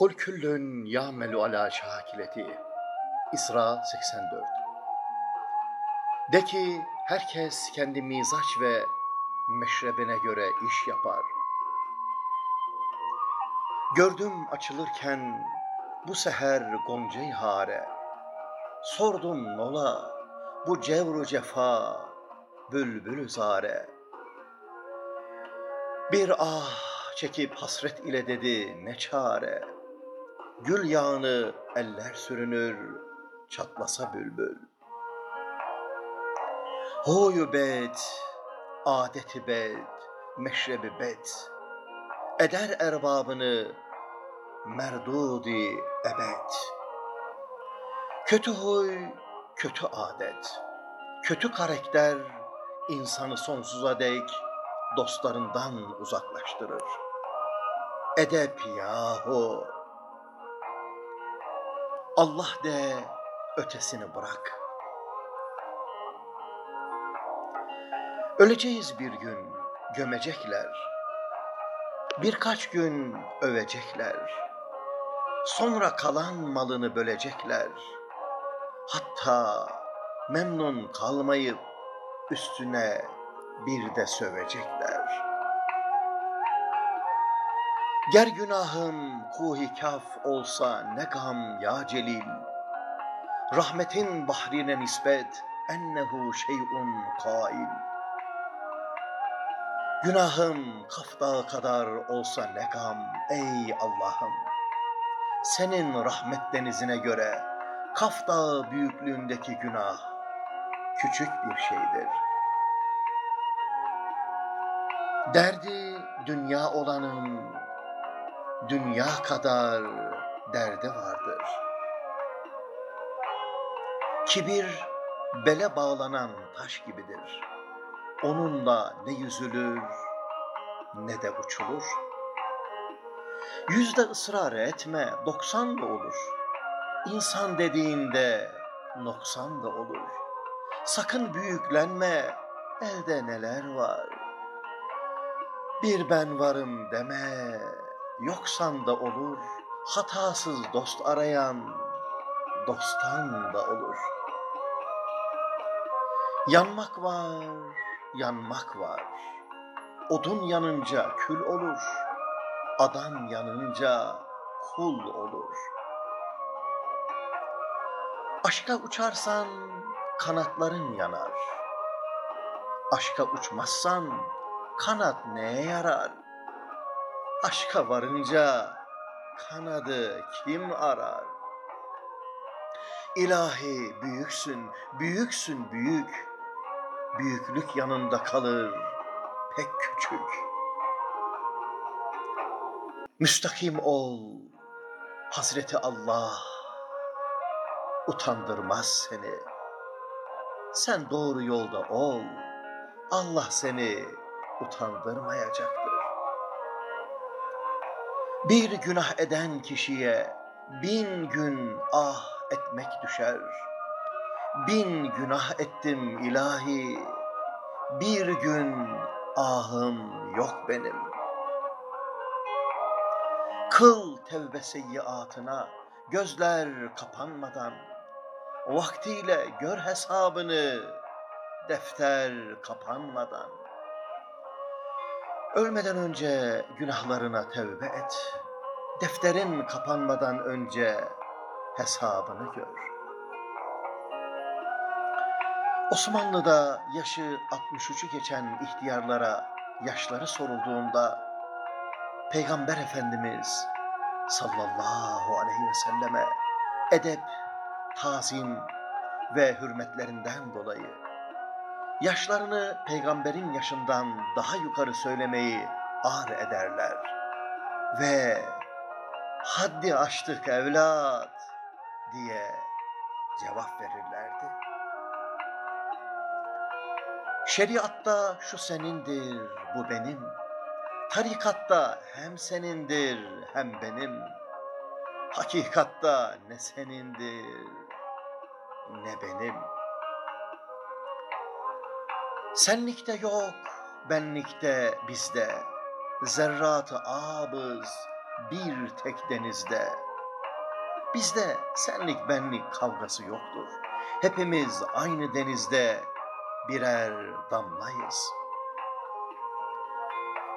Kul küllün ya'melu ala şakileti. İsra 84 De ki herkes kendi mizaç ve meşrebine göre iş yapar. Gördüm açılırken bu seher goncayı hare. Sordum nola bu cevru cefa bülbül zare. Bir ah çekip hasret ile dedi ne çare. Gül yağını eller sürünür çatlasa bülbül. Huyu bed, adeti bed, meşrebi bed. Eder erbabını merdudi ebed. Kötü huy, kötü adet, kötü karakter insanı sonsuza dek dostlarından uzaklaştırır. Edep yahu. Allah de ötesini bırak. Öleceğiz bir gün, gömecekler. Birkaç gün övecekler. Sonra kalan malını bölecekler. Hatta memnun kalmayıp üstüne bir de sövecekler. Ger günahım kuhi kaf olsa ne gam ya celil. Rahmetin bahrine nispet ennehu şey'un kail. Günahım Kaf Dağı kadar olsa ne gam ey Allah'ım. Senin rahmet denizine göre Kaf Dağı büyüklüğündeki günah küçük bir şeydir. Derdi dünya olanın dünya kadar derdi vardır. Kibir bele bağlanan taş gibidir. Onunla ne yüzülür ne de uçulur. Yüzde ısrar etme, doksan da olur. İnsan dediğinde noksan da olur. Sakın büyüklenme, elde neler var. Bir ben varım deme, yoksan da olur. Hatasız dost arayan, dosttan da olur. Yanmak var, yanmak var. Odun yanınca kül olur. Adam yanınca kul olur. Aşka uçarsan kanatların yanar. Aşka uçmazsan kanat neye yarar? Aşka varınca kanadı kim arar? İlahi büyüksün, büyüksün büyük. Büyüklük yanında kalır pek küçük. Müstakim ol, Hazreti Allah utandırmaz seni. Sen doğru yolda ol, Allah seni utandırmayacaktır. Bir günah eden kişiye bin gün ah etmek düşer. Bin günah ettim ilahi, bir gün ahım yok benim. Kıl tevbe seyyiatına, gözler kapanmadan, vaktiyle gör hesabını, defter kapanmadan. Ölmeden önce günahlarına tevbe et. Defterin kapanmadan önce hesabını gör. Osmanlı'da yaşı 63'ü geçen ihtiyarlara yaşları sorulduğunda Peygamber Efendimiz sallallahu aleyhi ve selleme edep, tazim ve hürmetlerinden dolayı yaşlarını peygamberin yaşından daha yukarı söylemeyi ağır ederler. Ve haddi aştık evlat diye cevap verirlerdi. Şeriatta şu senindir, bu benim. Tarikatta hem senindir hem benim. Hakikatta ne senindir ne benim. Senlikte yok, benlikte bizde. Zerratı abız, bir tek denizde. Bizde senlik benlik kavgası yoktur. Hepimiz aynı denizde birer damlayız.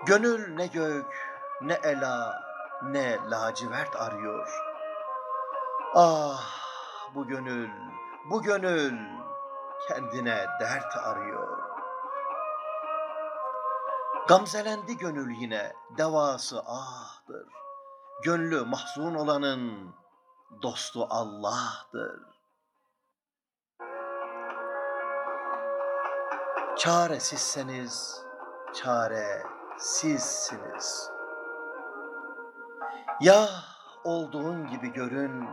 Gönül ne gök, ne ela, ne lacivert arıyor. Ah bu gönül, bu gönül kendine dert arıyor. Gamzelendi gönül yine, devası ahdır. Gönlü mahzun olanın dostu Allah'tır. Çaresizseniz çare sizsiniz. Ya olduğun gibi görün,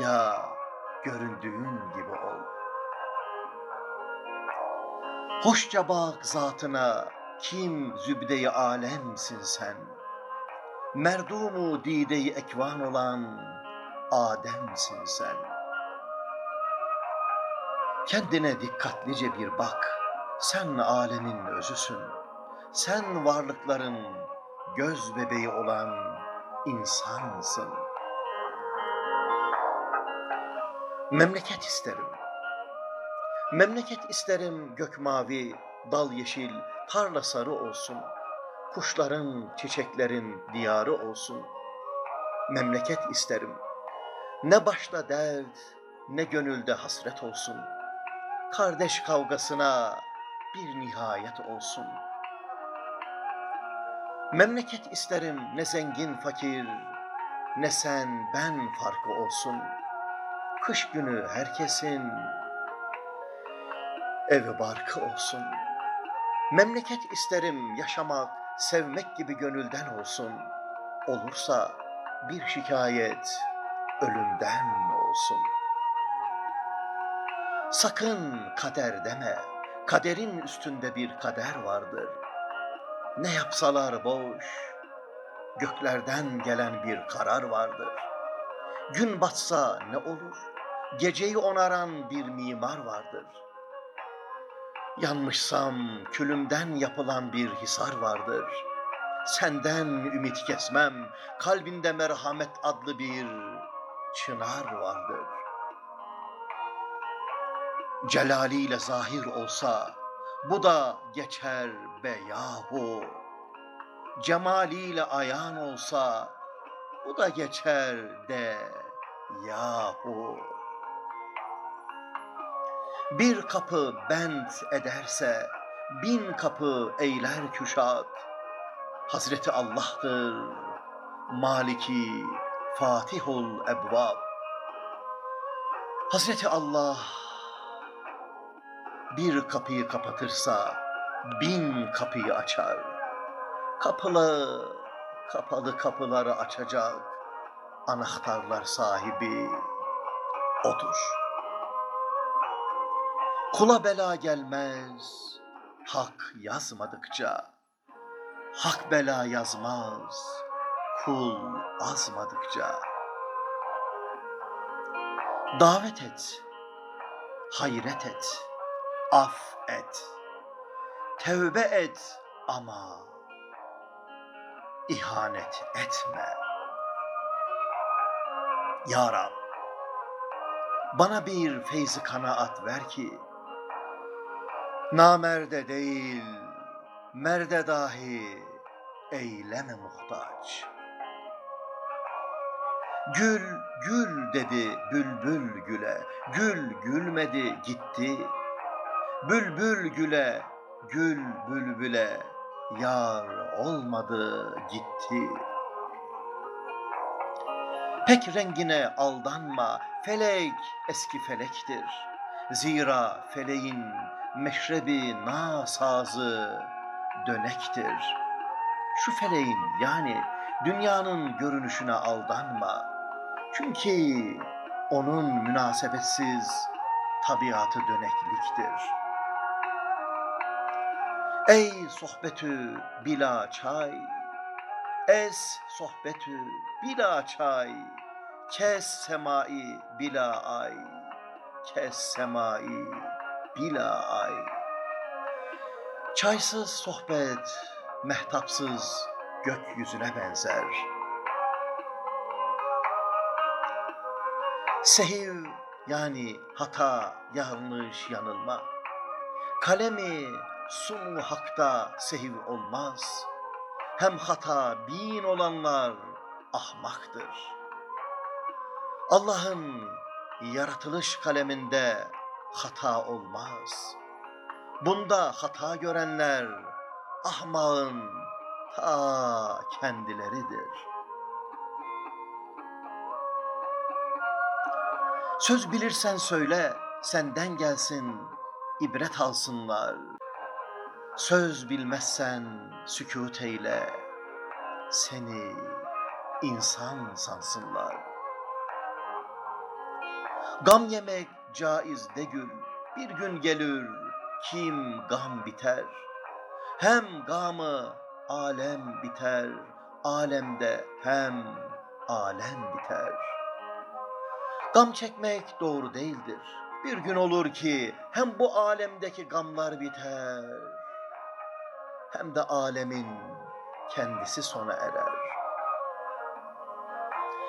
ya göründüğün gibi ol. Hoşça bak zatına, kim zübde-i alemsin sen. Merdumu dide-i ekvan olan Adem'sin sen. Kendine dikkatlice bir bak, sen alemin özüsün. Sen varlıkların göz bebeği olan insansın. Memleket isterim. Memleket isterim gök mavi, dal yeşil, tarla sarı olsun. Kuşların, çiçeklerin diyarı olsun. Memleket isterim. Ne başta dert, ne gönülde hasret olsun. Kardeş kavgasına bir nihayet olsun. Memleket isterim ne zengin fakir, ne sen ben farkı olsun. Kış günü herkesin evi barkı olsun. Memleket isterim yaşamak, sevmek gibi gönülden olsun. Olursa bir şikayet ölümden olsun. Sakın kader deme, kaderin üstünde bir kader vardır. Ne yapsalar boş, göklerden gelen bir karar vardır. Gün batsa ne olur, geceyi onaran bir mimar vardır. Yanmışsam külümden yapılan bir hisar vardır. Senden ümit kesmem, kalbinde merhamet adlı bir çınar vardır. Celaliyle zahir olsa bu da geçer be yahu. Cemaliyle ayan olsa bu da geçer de yahu. Bir kapı bent ederse bin kapı eyler küşat. Hazreti Allah'tır Maliki Fatihul Ebvab. Hazreti Allah bir kapıyı kapatırsa bin kapıyı açar. Kapalı, kapalı kapıları açacak anahtarlar sahibi odur. Kula bela gelmez, hak yazmadıkça. Hak bela yazmaz, kul azmadıkça. Davet et, hayret et, af et, tevbe et ama ihanet etme. Ya Rab, bana bir feyzi kanaat ver ki, namerde değil, merde dahi eyleme muhtaç. Gül, gül dedi bülbül güle, gül gülmedi gitti. Bülbül güle, gül bülbüle, yar olmadı gitti. Pek rengine aldanma, felek eski felektir. Zira feleğin meşrebi nasazı dönektir. Şu feleğin yani dünyanın görünüşüne aldanma. Çünkü onun münasebetsiz tabiatı dönekliktir. Ey sohbetü bila çay, es sohbetü bila çay, kes semai bila ay, kes semai bila ay. Çaysız sohbet, mehtapsız gökyüzüne benzer. Sehiv yani hata, yanlış, yanılma. Kalemi sunu hakta sehiv olmaz. Hem hata bin olanlar ahmaktır. Allah'ın yaratılış kaleminde hata olmaz. Bunda hata görenler ahmağın ta kendileridir. Söz bilirsen söyle, senden gelsin, ibret alsınlar. Söz bilmezsen sükût eyle, seni insan sansınlar. Gam yemek caiz de gül, bir gün gelir, kim gam biter. Hem gamı alem biter, alemde hem alem biter. Gam çekmek doğru değildir. Bir gün olur ki hem bu alemdeki gamlar biter, hem de alemin kendisi sona erer.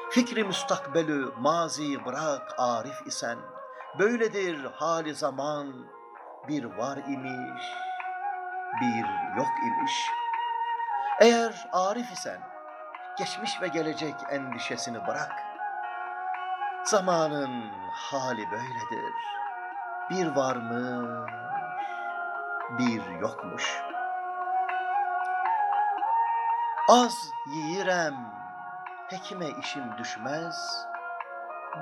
Fikri müstakbelü mazi bırak arif isen, böyledir hali zaman, bir var imiş, bir yok imiş. Eğer arif isen, geçmiş ve gelecek endişesini bırak. Zamanın hali böyledir. Bir varmış, bir yokmuş. Az yiyirem, hekime işim düşmez.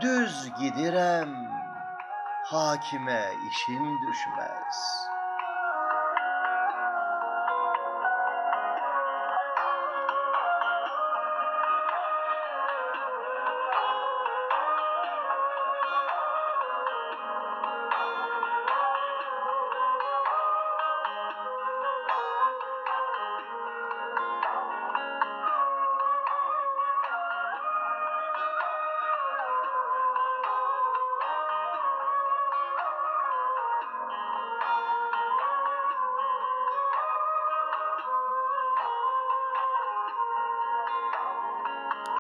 Düz gidirem, hakime işim düşmez.''